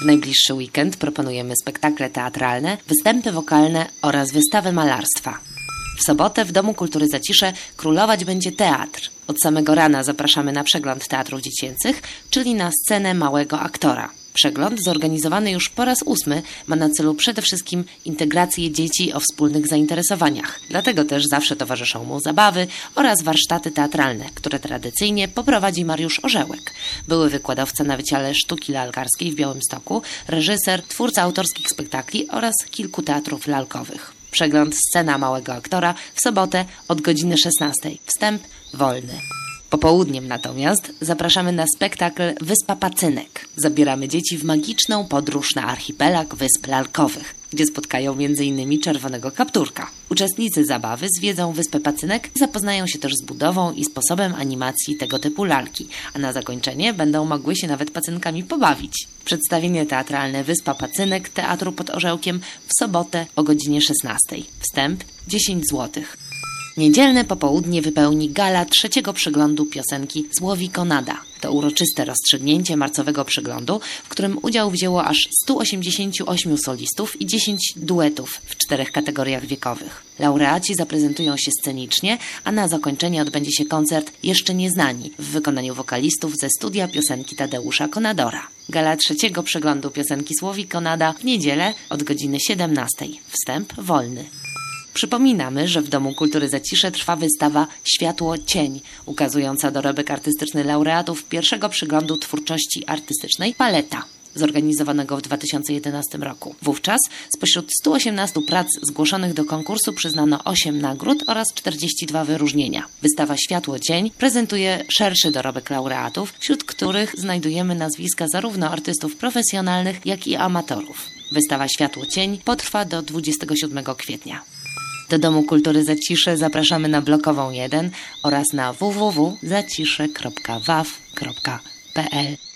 W najbliższy weekend proponujemy spektakle teatralne, występy wokalne oraz wystawę malarstwa. W sobotę w Domu Kultury Zacisze królować będzie teatr. Od samego rana zapraszamy na przegląd teatrów dziecięcych, czyli na scenę małego aktora. Przegląd, zorganizowany już po raz ósmy, ma na celu przede wszystkim integrację dzieci o wspólnych zainteresowaniach. Dlatego też zawsze towarzyszą mu zabawy oraz warsztaty teatralne, które tradycyjnie poprowadzi Mariusz Orzełek, były wykładowca na Wydziale Sztuki Lalkarskiej w Białymstoku, reżyser, twórca autorskich spektakli oraz kilku teatrów lalkowych. Przegląd Scena Małego Aktora w sobotę od godziny 16. Wstęp wolny. Popołudniem natomiast zapraszamy na spektakl Wyspa Pacynek. Zabieramy dzieci w magiczną podróż na archipelag Wysp Lalkowych, gdzie spotkają m.in. czerwonego kapturka. Uczestnicy zabawy zwiedzą Wyspę Pacynek, zapoznają się też z budową i sposobem animacji tego typu lalki, a na zakończenie będą mogły się nawet pacynkami pobawić. Przedstawienie teatralne Wyspa Pacynek Teatru pod Orzełkiem w sobotę o godzinie 16. Wstęp 10 złotych. Niedzielne popołudnie wypełni gala trzeciego przeglądu piosenki Złowi Konada. To uroczyste rozstrzygnięcie marcowego przeglądu, w którym udział wzięło aż 188 solistów i 10 duetów w czterech kategoriach wiekowych. Laureaci zaprezentują się scenicznie, a na zakończenie odbędzie się koncert Jeszcze Nieznani w wykonaniu wokalistów ze studia piosenki Tadeusza Konadora. Gala trzeciego przeglądu piosenki Słowi Konada w niedzielę od godziny 17. Wstęp wolny. Przypominamy, że w Domu Kultury Zacisze trwa wystawa Światło Cień, ukazująca dorobek artystyczny laureatów pierwszego przyglądu twórczości artystycznej Paleta zorganizowanego w 2011 roku. Wówczas spośród 118 prac zgłoszonych do konkursu przyznano 8 nagród oraz 42 wyróżnienia. Wystawa Światło Cień prezentuje szerszy dorobek laureatów, wśród których znajdujemy nazwiska zarówno artystów profesjonalnych, jak i amatorów. Wystawa Światło Cień potrwa do 27 kwietnia. Do Domu Kultury Zacisze zapraszamy na blokową 1 oraz na www.zacisze.waw.pl.